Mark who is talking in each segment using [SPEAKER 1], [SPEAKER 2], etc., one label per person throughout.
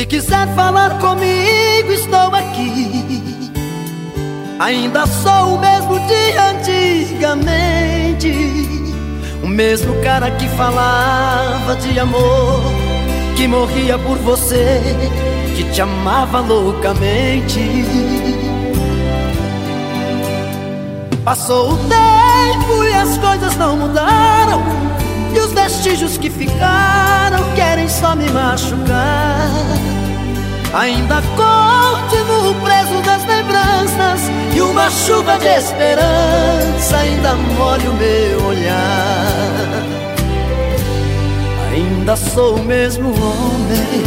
[SPEAKER 1] Se quiser falar comigo, estou aqui. Ainda sou o mesmo de antigamente. O mesmo cara que falava de amor, que morria por você, que te amava loucamente. Passou o tempo e as coisas não mudaram. E os vestígios que ficaram Ainda continuo preso das lembranças E uma chuva de esperança ainda molha o meu olhar. Ainda sou o mesmo homem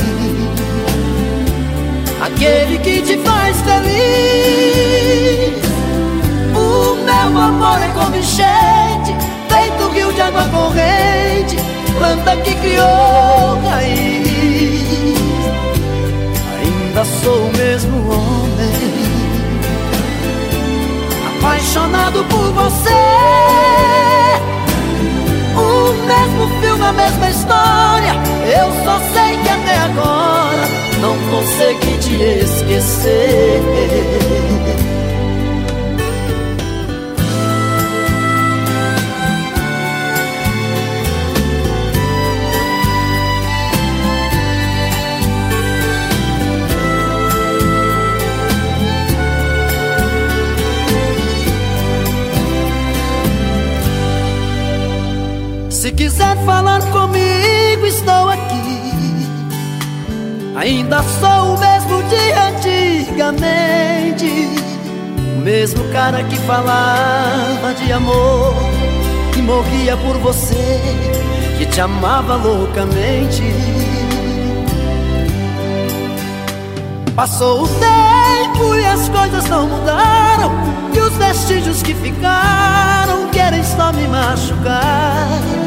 [SPEAKER 1] Aquele que te faz feliz. O meu amor é como enchente Feito rio de água corrente Planta que criou sou o mesmo homem. Apaixonado por você. O mesmo filme, a mesma história. Eu só sei que até agora Não consegui te esquecer quiser falar comigo, estou aqui. Ainda sou o mesmo de antigamente. O mesmo cara que falava de amor, que morria por você, que te amava loucamente. Passou o tempo e as coisas não mudaram. E os vestígios que ficaram querem só me machucar.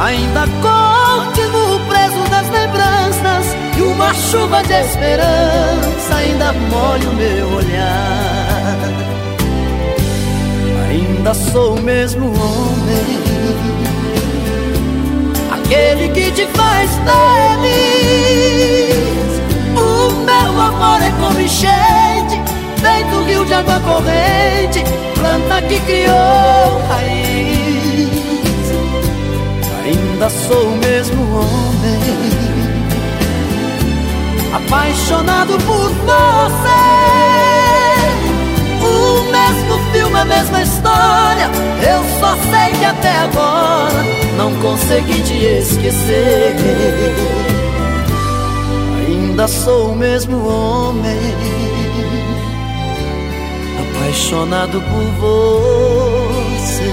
[SPEAKER 1] Ainda continuo preso nas lembranças E uma chuva de esperança ainda molha o meu olhar. Ainda sou o mesmo homem Aquele que te faz feliz O meu amor é como enchente Feito rio de água corrente Planta que criou sou o mesmo homem. Apaixonado por você. O mesmo filme, a mesma história. Eu só sei que até agora Não consegui te esquecer. Ainda sou o mesmo homem. Apaixonado por você